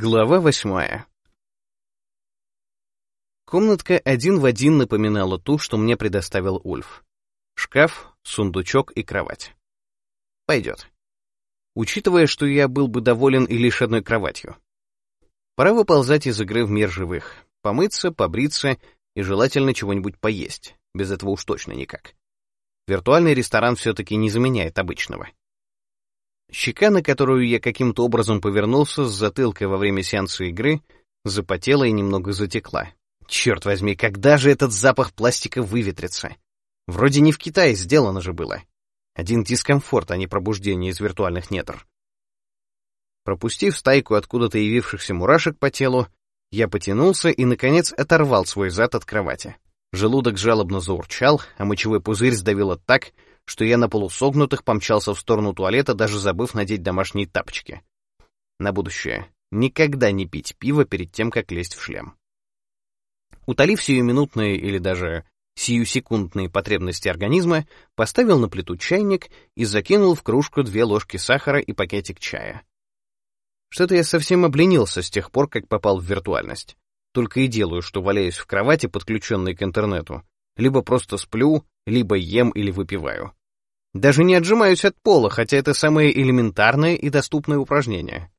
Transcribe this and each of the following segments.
Глава восьмая. Комнатка один в один напоминала ту, что мне предоставил Ульф. Шкаф, сундучок и кровать. Пойдет. Учитывая, что я был бы доволен и лишь одной кроватью. Пора выползать из игры в мир живых. Помыться, побриться и желательно чего-нибудь поесть. Без этого уж точно никак. Виртуальный ресторан все-таки не заменяет обычного. Щека, на которую я каким-то образом повернулся с затылкой во время сеанса игры, запотела и немного затекла. Черт возьми, когда же этот запах пластика выветрится? Вроде не в Китае сделано же было. Один дискомфорт, а не пробуждение из виртуальных недр. Пропустив стайку откуда-то явившихся мурашек по телу, я потянулся и, наконец, оторвал свой зад от кровати. Желудок жалобно заурчал, а мочевой пузырь сдавило так, что я на полусогнутых помчался в сторону туалета, даже забыв надеть домашние тапочки. На будущее. Никогда не пить пиво перед тем, как лезть в шлем. Утолив сиюминутные или даже сиюсекундные потребности организма, поставил на плиту чайник и закинул в кружку две ложки сахара и пакетик чая. Что-то я совсем обленился с тех пор, как попал в виртуальность. Только и делаю, что валяюсь в кровати, подключенной к интернету. Либо просто сплю, либо ем или выпиваю. Даже не отжимаюсь от пола, хотя это самое элементарное и доступное упражнение.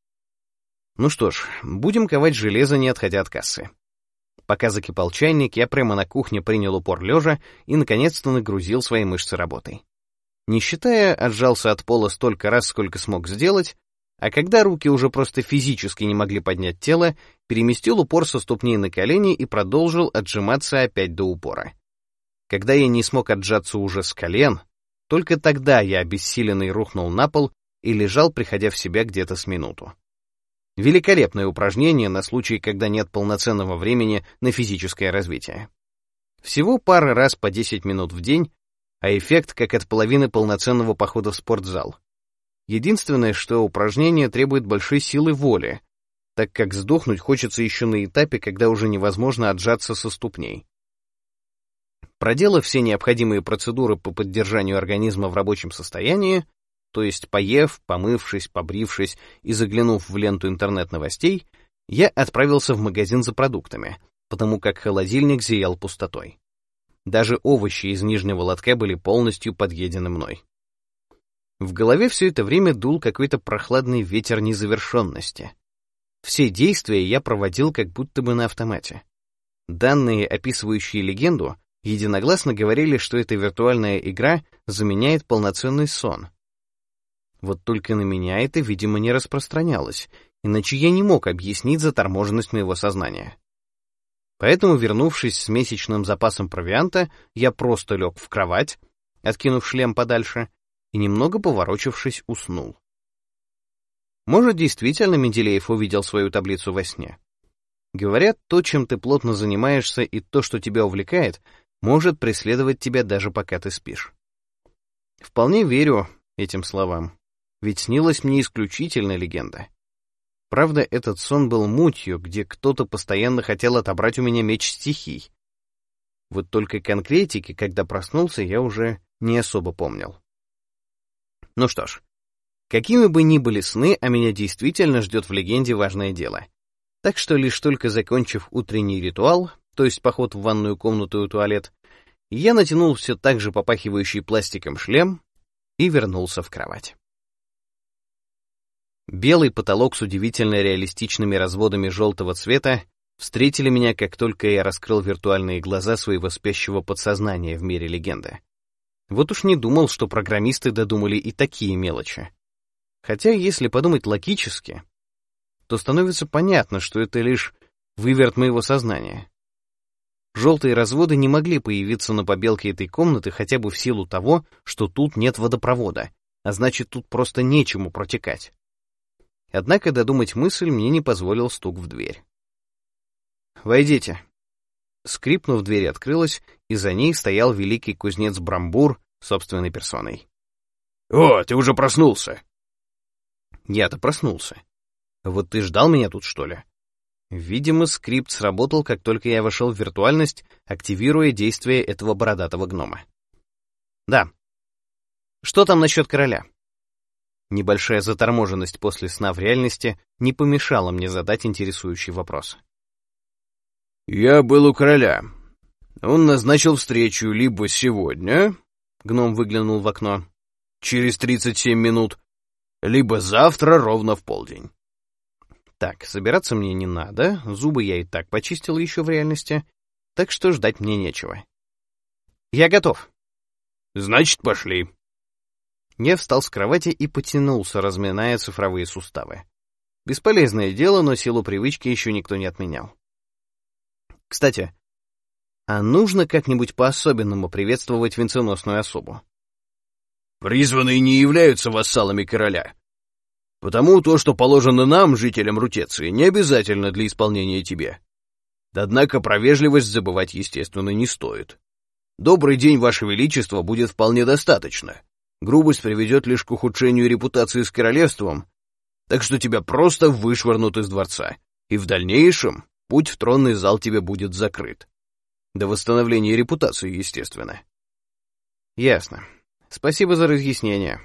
Ну что ж, будем ковать железо, не отходя от кассы. Пока закипал чайник, я прямо на кухне принял упор лежа и, наконец-то, нагрузил свои мышцы работой. Не считая, отжался от пола столько раз, сколько смог сделать, а когда руки уже просто физически не могли поднять тело, переместил упор со ступней на колени и продолжил отжиматься опять до упора. Когда я не смог отжаться уже с колен, только тогда я обессиленный рухнул на пол и лежал, приходя в себя где-то с минуту. Великолепное упражнение на случай, когда нет полноценного времени на физическое развитие. Всего пара раз по 10 минут в день, а эффект как от половины полноценного похода в спортзал. Единственное, что упражнение требует большой силы воли, так как сдохнуть хочется еще на этапе, когда уже невозможно отжаться со ступней. Проделав все необходимые процедуры по поддержанию организма в рабочем состоянии, то есть поев, помывшись, побрившись и заглянув в ленту интернет-новостей, я отправился в магазин за продуктами, потому как холодильник зиял пустотой. Даже овощи из нижнего лотка были полностью подъедены мной. В голове все это время дул какой-то прохладный ветер незавершенности. Все действия я проводил как будто бы на автомате. Данные, описывающие легенду, единогласно говорили, что эта виртуальная игра заменяет полноценный сон. Вот только на меня это, видимо, не распространялось, иначе я не мог объяснить заторможенность моего сознания. Поэтому, вернувшись с месячным запасом провианта, я просто лег в кровать, откинув шлем подальше, и, немного поворочившись, уснул. Может, действительно Менделеев увидел свою таблицу во сне. Говорят, то, чем ты плотно занимаешься, и то, что тебя увлекает, может преследовать тебя даже пока ты спишь. Вполне верю этим словам, ведь снилась мне исключительная легенда. Правда, этот сон был мутью, где кто-то постоянно хотел отобрать у меня меч стихий. Вот только конкретики, когда проснулся, я уже не особо помнил. Ну что ж, какими бы ни были сны, а меня действительно ждет в легенде важное дело. Так что лишь только закончив утренний ритуал, то есть поход в ванную комнату и туалет, я натянул все так же попахивающий пластиком шлем и вернулся в кровать. Белый потолок с удивительно реалистичными разводами желтого цвета встретили меня, как только я раскрыл виртуальные глаза своего спящего подсознания в мире легенды. Вот уж не думал, что программисты додумали и такие мелочи. Хотя, если подумать логически, то становится понятно, что это лишь выверт моего сознания. Желтые разводы не могли появиться на побелке этой комнаты хотя бы в силу того, что тут нет водопровода, а значит, тут просто нечему протекать. Однако додумать мысль мне не позволил стук в дверь. «Войдите». Скрипнув, дверь открылась, и за ней стоял великий кузнец Брамбур собственной персоной. «О, ты уже проснулся!» «Я-то проснулся. Вот ты ждал меня тут, что ли?» Видимо, скрипт сработал, как только я вошел в виртуальность, активируя действие этого бородатого гнома. Да. Что там насчет короля? Небольшая заторможенность после сна в реальности не помешала мне задать интересующий вопрос. «Я был у короля. Он назначил встречу либо сегодня...» Гном выглянул в окно. «Через 37 минут. Либо завтра ровно в полдень». Так, собираться мне не надо, зубы я и так почистил еще в реальности, так что ждать мне нечего. Я готов. Значит, пошли. Я встал с кровати и потянулся, разминая цифровые суставы. Бесполезное дело, но силу привычки еще никто не отменял. Кстати, а нужно как-нибудь по-особенному приветствовать венценосную особу? Призванные не являются вассалами короля, Потому то, что положено нам, жителям Рутеции, не обязательно для исполнения тебе. Однако про вежливость забывать, естественно, не стоит. Добрый день, Ваше Величество, будет вполне достаточно. Грубость приведет лишь к ухудшению репутации с королевством, так что тебя просто вышвырнут из дворца, и в дальнейшем путь в тронный зал тебе будет закрыт. До восстановления репутации, естественно. Ясно. Спасибо за разъяснение.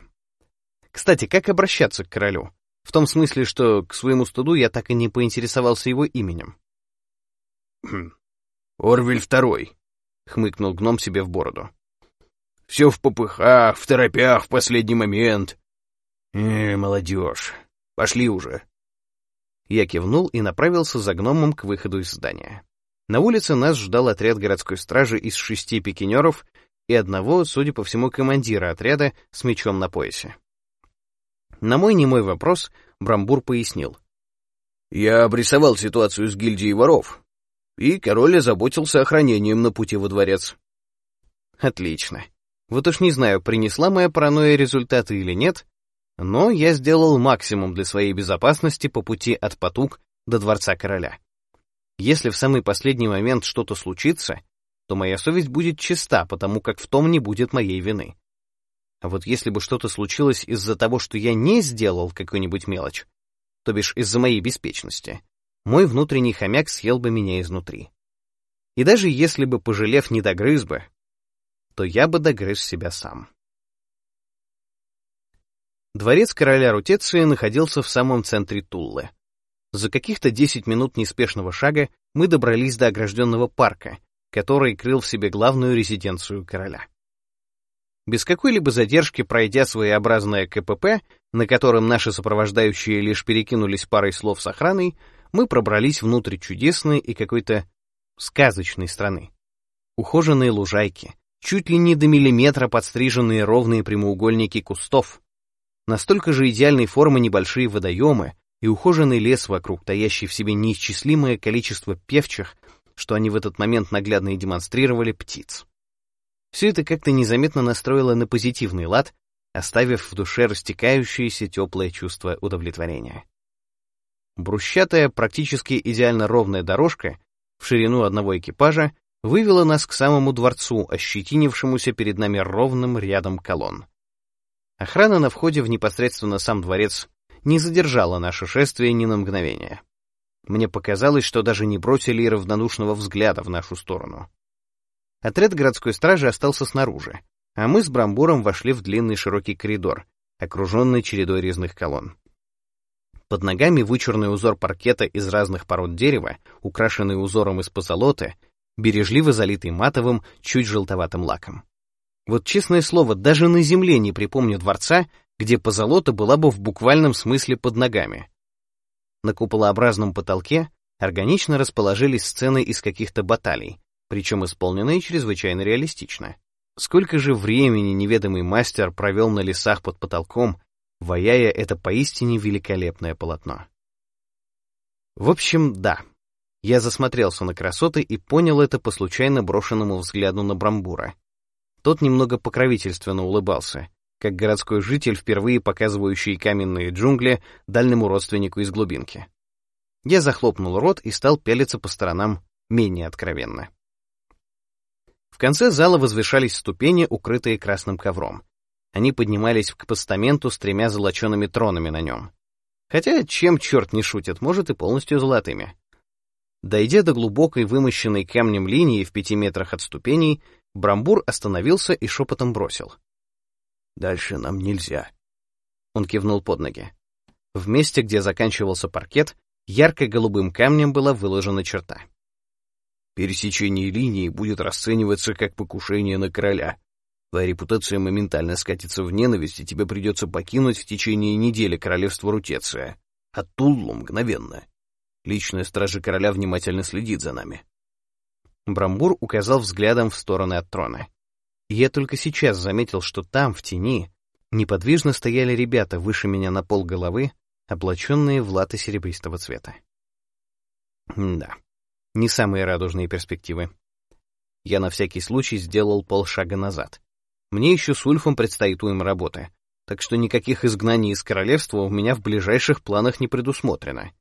Кстати, как обращаться к королю? В том смысле, что к своему студу я так и не поинтересовался его именем. «Хм. «Орвель второй», — хмыкнул гном себе в бороду. «Все в попыхах, в торопях, в последний момент. Э, молодежь, пошли уже». Я кивнул и направился за гномом к выходу из здания. На улице нас ждал отряд городской стражи из шести пикинеров и одного, судя по всему, командира отряда с мечом на поясе. На мой немой вопрос Брамбур пояснил. «Я обрисовал ситуацию с гильдией воров, и король озаботился охранением на пути во дворец». «Отлично. Вот уж не знаю, принесла моя паранойя результаты или нет, но я сделал максимум для своей безопасности по пути от Патук до дворца короля. Если в самый последний момент что-то случится, то моя совесть будет чиста, потому как в том не будет моей вины. А вот если бы что-то случилось из-за того, что я не сделал какую-нибудь мелочь, то бишь из-за моей беспечности, мой внутренний хомяк съел бы меня изнутри. И даже если бы, пожалев, не догрыз бы, то я бы догрыз себя сам. Дворец короля Рутеции находился в самом центре Туллы. За каких-то 10 минут неспешного шага мы добрались до огражденного парка, который крыл в себе главную резиденцию короля. Без какой-либо задержки пройдя своеобразное КПП, на котором наши сопровождающие лишь перекинулись парой слов с охраной, мы пробрались внутрь чудесной и какой-то сказочной страны. Ухоженные лужайки, чуть ли не до миллиметра подстриженные ровные прямоугольники кустов, настолько же идеальной формы небольшие водоемы и ухоженный лес вокруг, таящий в себе неисчислимое количество певчих, что они в этот момент наглядно и демонстрировали птиц. Все это как-то незаметно настроило на позитивный лад, оставив в душе растекающееся теплое чувство удовлетворения. Брусчатая, практически идеально ровная дорожка в ширину одного экипажа вывела нас к самому дворцу, ощетинившемуся перед нами ровным рядом колонн. Охрана на входе в непосредственно сам дворец не задержала наше шествие ни на мгновение. Мне показалось, что даже не бросили равнодушного взгляда в нашу сторону. Отряд городской стражи остался снаружи, а мы с Брамбуром вошли в длинный широкий коридор, окруженный чередой резных колонн. Под ногами вычурный узор паркета из разных пород дерева, украшенный узором из позолоты, бережливо залитый матовым, чуть желтоватым лаком. Вот честное слово, даже на земле не припомню дворца, где позолота была бы в буквальном смысле под ногами. На куполообразном потолке органично расположились сцены из каких-то баталий, причем исполненные чрезвычайно реалистично. Сколько же времени неведомый мастер провел на лесах под потолком, ваяя это поистине великолепное полотно. В общем, да. Я засмотрелся на красоты и понял это по случайно брошенному взгляду на Брамбура. Тот немного покровительственно улыбался, как городской житель, впервые показывающий каменные джунгли дальнему родственнику из глубинки. Я захлопнул рот и стал пялиться по сторонам менее откровенно. В конце зала возвышались ступени, укрытые красным ковром. Они поднимались к постаменту с тремя золочеными тронами на нем. Хотя, чем черт не шутит, может и полностью золотыми. Дойдя до глубокой вымощенной камнем линии в пяти метрах от ступеней, Брамбур остановился и шепотом бросил. «Дальше нам нельзя». Он кивнул под ноги. В месте, где заканчивался паркет, ярко-голубым камнем была выложена черта. Пересечение линии будет расцениваться как покушение на короля. Твоя репутация моментально скатится в ненависть, и тебе придется покинуть в течение недели королевство Рутеция. А Туллу мгновенно. Личная стража короля внимательно следит за нами. Брамбур указал взглядом в стороны от трона. я только сейчас заметил, что там, в тени, неподвижно стояли ребята выше меня на пол головы, облаченные в латы серебристого цвета. да, не самые радужные перспективы. Я на всякий случай сделал полшага назад. Мне еще с Ульфом предстоит уйма работы, так что никаких изгнаний из королевства у меня в ближайших планах не предусмотрено.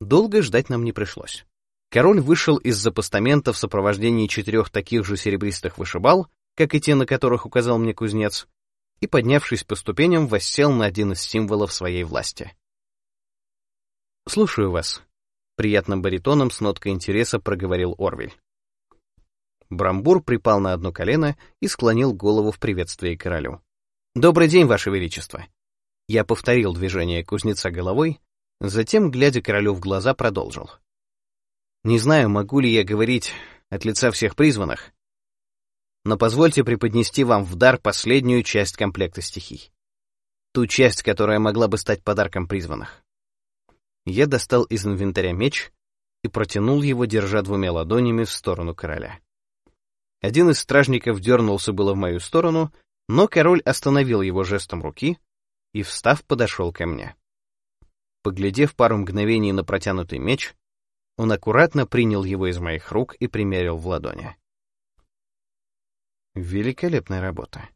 Долго ждать нам не пришлось. Король вышел из-за постамента в сопровождении четырех таких же серебристых вышибал, как и те, на которых указал мне кузнец, и, поднявшись по ступеням, воссел на один из символов своей власти. «Слушаю вас», — приятным баритоном с ноткой интереса проговорил Орвель. Брамбур припал на одно колено и склонил голову в приветствии королю. «Добрый день, Ваше Величество!» Я повторил движение кузнеца головой, затем, глядя королю в глаза, продолжил. «Не знаю, могу ли я говорить от лица всех призванных, но позвольте преподнести вам в дар последнюю часть комплекта стихий. Ту часть, которая могла бы стать подарком призванных. Я достал из инвентаря меч и протянул его, держа двумя ладонями в сторону короля. Один из стражников дернулся было в мою сторону, но король остановил его жестом руки и, встав, подошел ко мне. Поглядев пару мгновений на протянутый меч, он аккуратно принял его из моих рук и примерил в ладони. Великолепная работа.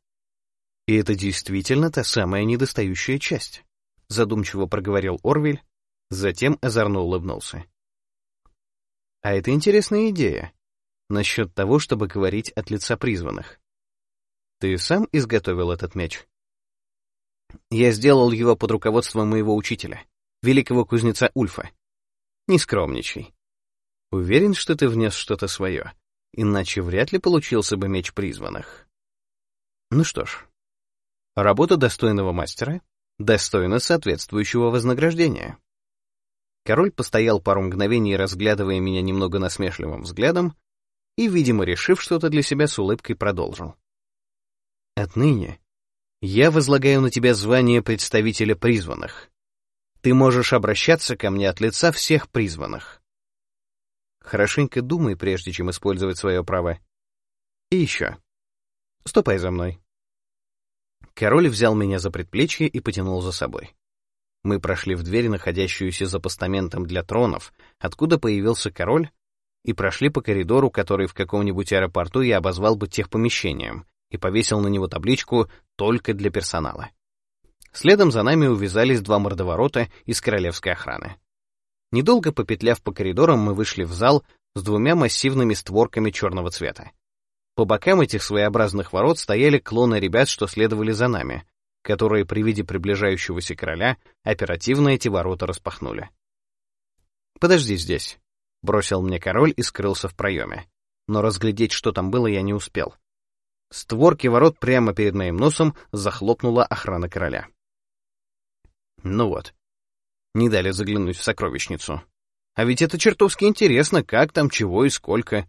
И это действительно та самая недостающая часть, задумчиво проговорил Орвель, затем озорно улыбнулся. А это интересная идея насчет того, чтобы говорить от лица призванных. Ты сам изготовил этот меч? Я сделал его под руководством моего учителя, великого кузнеца Ульфа. Не скромничай. Уверен, что ты внес что-то свое иначе вряд ли получился бы меч призванных. Ну что ж, работа достойного мастера достойна соответствующего вознаграждения. Король постоял пару мгновений, разглядывая меня немного насмешливым взглядом, и, видимо, решив что-то для себя, с улыбкой продолжил. «Отныне я возлагаю на тебя звание представителя призванных. Ты можешь обращаться ко мне от лица всех призванных. Хорошенько думай, прежде чем использовать свое право. И еще. Ступай за мной. Король взял меня за предплечье и потянул за собой. Мы прошли в дверь, находящуюся за постаментом для тронов, откуда появился король, и прошли по коридору, который в каком-нибудь аэропорту я обозвал бы техпомещением, и повесил на него табличку «Только для персонала». Следом за нами увязались два мордоворота из королевской охраны. Недолго попетляв по коридорам, мы вышли в зал с двумя массивными створками черного цвета. По бокам этих своеобразных ворот стояли клоны ребят, что следовали за нами, которые при виде приближающегося короля оперативно эти ворота распахнули. «Подожди здесь», — бросил мне король и скрылся в проеме. Но разглядеть, что там было, я не успел. Створки ворот прямо перед моим носом захлопнула охрана короля. Ну вот, не дали заглянуть в сокровищницу. А ведь это чертовски интересно, как там, чего и сколько.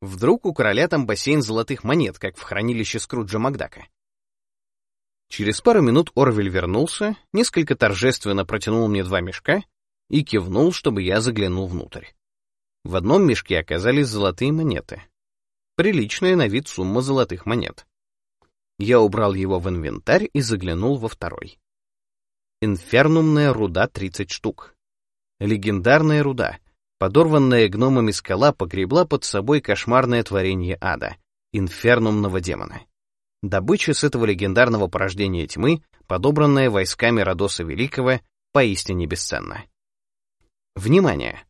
Вдруг у короля там бассейн золотых монет, как в хранилище Скруджа Макдака. Через пару минут Орвель вернулся, несколько торжественно протянул мне два мешка и кивнул, чтобы я заглянул внутрь. В одном мешке оказались золотые монеты. Приличная на вид сумма золотых монет. Я убрал его в инвентарь и заглянул во второй. Инфернумная руда 30 штук. Легендарная руда. Подорванная гномами скала погребла под собой кошмарное творение ада — инфернумного демона. Добыча с этого легендарного порождения тьмы, подобранная войсками Родоса Великого, поистине бесценна. Внимание!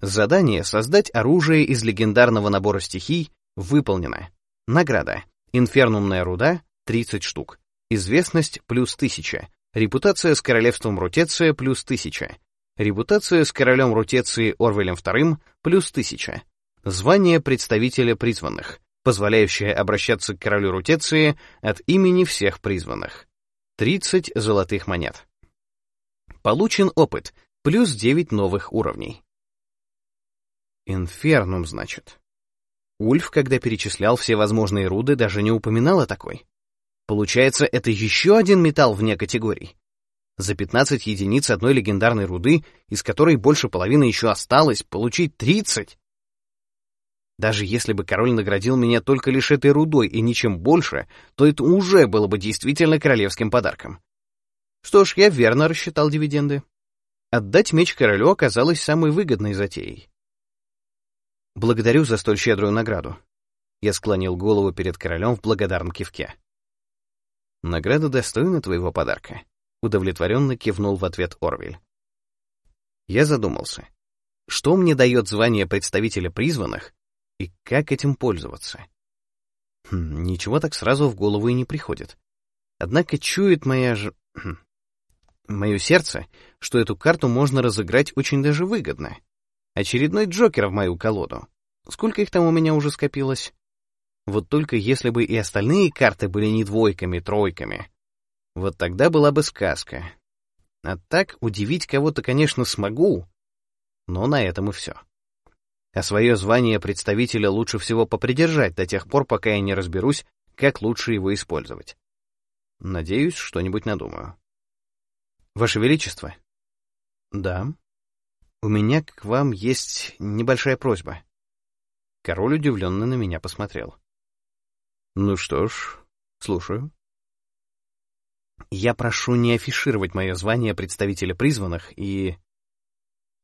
Задание создать оружие из легендарного набора стихий выполнено. Награда. Инфернумная руда — 30 штук. Известность плюс 1000. Репутация с королевством Рутеция плюс 1000. Репутация с королем Рутеции Орвелем II плюс 1000. Звание представителя призванных, позволяющее обращаться к королю Рутеции от имени всех призванных. 30 золотых монет. Получен опыт, плюс 9 новых уровней. Инфернум, значит. Ульф, когда перечислял все возможные руды, даже не упоминал о такой. Получается, это еще один металл вне категорий. За 15 единиц одной легендарной руды, из которой больше половины еще осталось, получить 30? Даже если бы король наградил меня только лишь этой рудой и ничем больше, то это уже было бы действительно королевским подарком. Что ж, я верно рассчитал дивиденды. Отдать меч королю оказалось самой выгодной затеей. «Благодарю за столь щедрую награду». Я склонил голову перед королем в благодарном кивке. «Награда достойна твоего подарка», — удовлетворенно кивнул в ответ Орвель. Я задумался. Что мне дает звание представителя призванных, и как этим пользоваться? Хм, ничего так сразу в голову и не приходит. Однако чует моя ж... Хм, мое сердце, что эту карту можно разыграть очень даже выгодно. Очередной Джокер в мою колоду. Сколько их там у меня уже скопилось? Вот только если бы и остальные карты были не двойками, тройками, вот тогда была бы сказка. А так удивить кого-то, конечно, смогу, но на этом и все. А свое звание представителя лучше всего попридержать до тех пор, пока я не разберусь, как лучше его использовать. Надеюсь, что-нибудь надумаю. Ваше Величество. Да. «У меня к вам есть небольшая просьба». Король удивленно на меня посмотрел. «Ну что ж, слушаю». «Я прошу не афишировать мое звание представителя призванных и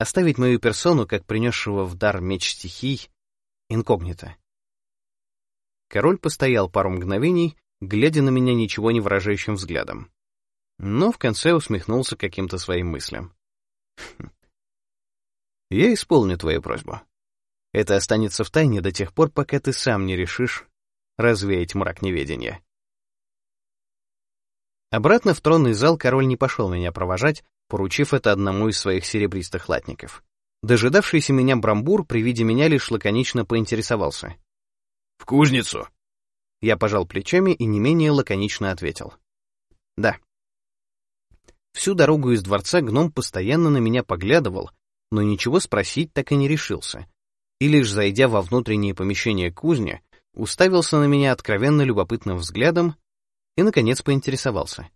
оставить мою персону, как принесшего в дар меч стихий, инкогнито». Король постоял пару мгновений, глядя на меня ничего не выражающим взглядом. Но в конце усмехнулся каким-то своим мыслям. «Хм, я исполню твою просьбу. Это останется в тайне до тех пор, пока ты сам не решишь развеять мрак неведения. Обратно в тронный зал король не пошел меня провожать, поручив это одному из своих серебристых латников. Дожидавшийся меня Брамбур при виде меня лишь лаконично поинтересовался. «В кузницу!» Я пожал плечами и не менее лаконично ответил. «Да». Всю дорогу из дворца гном постоянно на меня поглядывал, но ничего спросить так и не решился. И лишь зайдя во внутреннее помещение кузни, уставился на меня откровенно любопытным взглядом и, наконец, поинтересовался.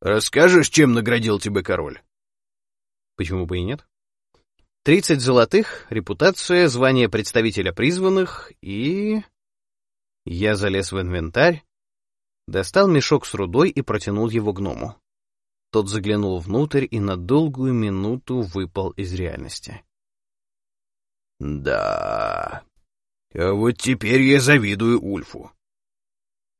«Расскажешь, чем наградил тебя король?» Почему бы и нет? Тридцать золотых, репутация, звание представителя призванных и... Я залез в инвентарь, достал мешок с рудой и протянул его гному. Тот заглянул внутрь и на долгую минуту выпал из реальности. «Да, а вот теперь я завидую Ульфу».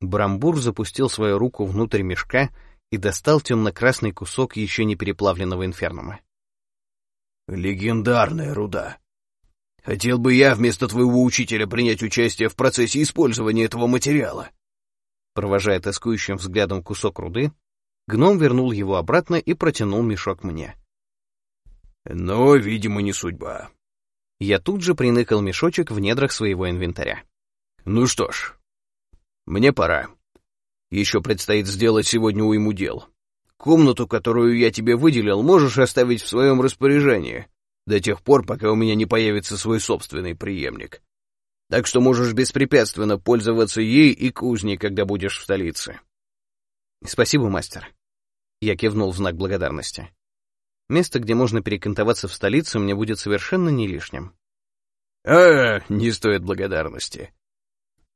Брамбур запустил свою руку внутрь мешка и достал темно-красный кусок еще не переплавленного инфернума. «Легендарная руда. Хотел бы я вместо твоего учителя принять участие в процессе использования этого материала». Провожая тоскующим взглядом кусок руды, Гном вернул его обратно и протянул мешок мне. Но, видимо, не судьба. Я тут же приныкал мешочек в недрах своего инвентаря. Ну что ж, мне пора. Еще предстоит сделать сегодня уйму дел. Комнату, которую я тебе выделил, можешь оставить в своем распоряжении до тех пор, пока у меня не появится свой собственный преемник. Так что можешь беспрепятственно пользоваться ей и кузней, когда будешь в столице. Спасибо, мастер. Я кивнул в знак благодарности. Место, где можно перекантоваться в столице, мне будет совершенно не лишним. «А, не стоит благодарности».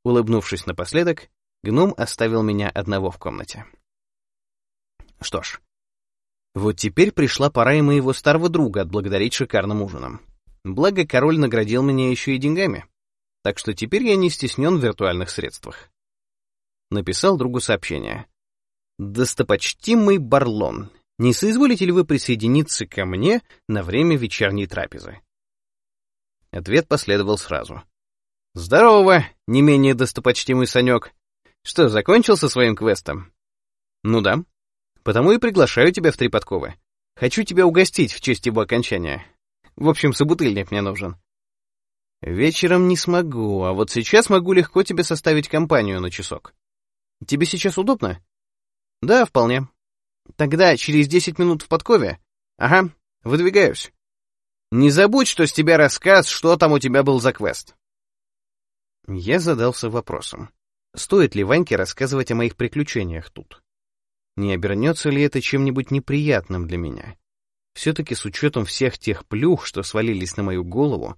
Улыбнувшись напоследок, гном оставил меня одного в комнате. Что ж, вот теперь пришла пора и моего старого друга отблагодарить шикарным ужином. Благо, король наградил меня еще и деньгами, так что теперь я не стеснен в виртуальных средствах. Написал другу сообщение. «Достопочтимый Барлон, не соизволите ли вы присоединиться ко мне на время вечерней трапезы?» Ответ последовал сразу. «Здорово, не менее достопочтимый Санек. Что, закончил со своим квестом?» «Ну да. Потому и приглашаю тебя в три подковы. Хочу тебя угостить в честь его окончания. В общем, собутыльник мне нужен». «Вечером не смогу, а вот сейчас могу легко тебе составить компанию на часок. Тебе сейчас удобно?» Да, вполне. Тогда через десять минут в подкове? Ага, выдвигаюсь. Не забудь, что с тебя рассказ, что там у тебя был за квест. Я задался вопросом, стоит ли Ваньке рассказывать о моих приключениях тут? Не обернется ли это чем-нибудь неприятным для меня? Все-таки с учетом всех тех плюх, что свалились на мою голову,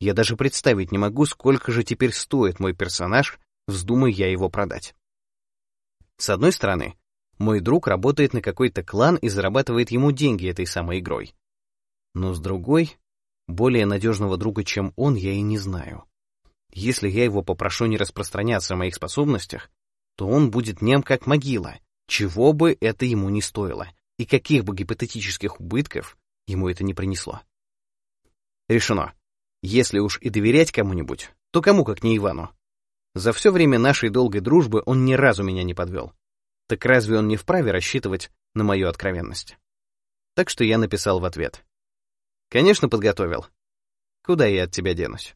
я даже представить не могу, сколько же теперь стоит мой персонаж, вздумай я его продать. С одной стороны, мой друг работает на какой-то клан и зарабатывает ему деньги этой самой игрой. Но с другой, более надежного друга, чем он, я и не знаю. Если я его попрошу не распространяться о моих способностях, то он будет нем как могила, чего бы это ему не стоило, и каких бы гипотетических убытков ему это не принесло. Решено. Если уж и доверять кому-нибудь, то кому, как не Ивану. За все время нашей долгой дружбы он ни разу меня не подвел. Так разве он не вправе рассчитывать на мою откровенность? Так что я написал в ответ. Конечно, подготовил. Куда я от тебя денусь?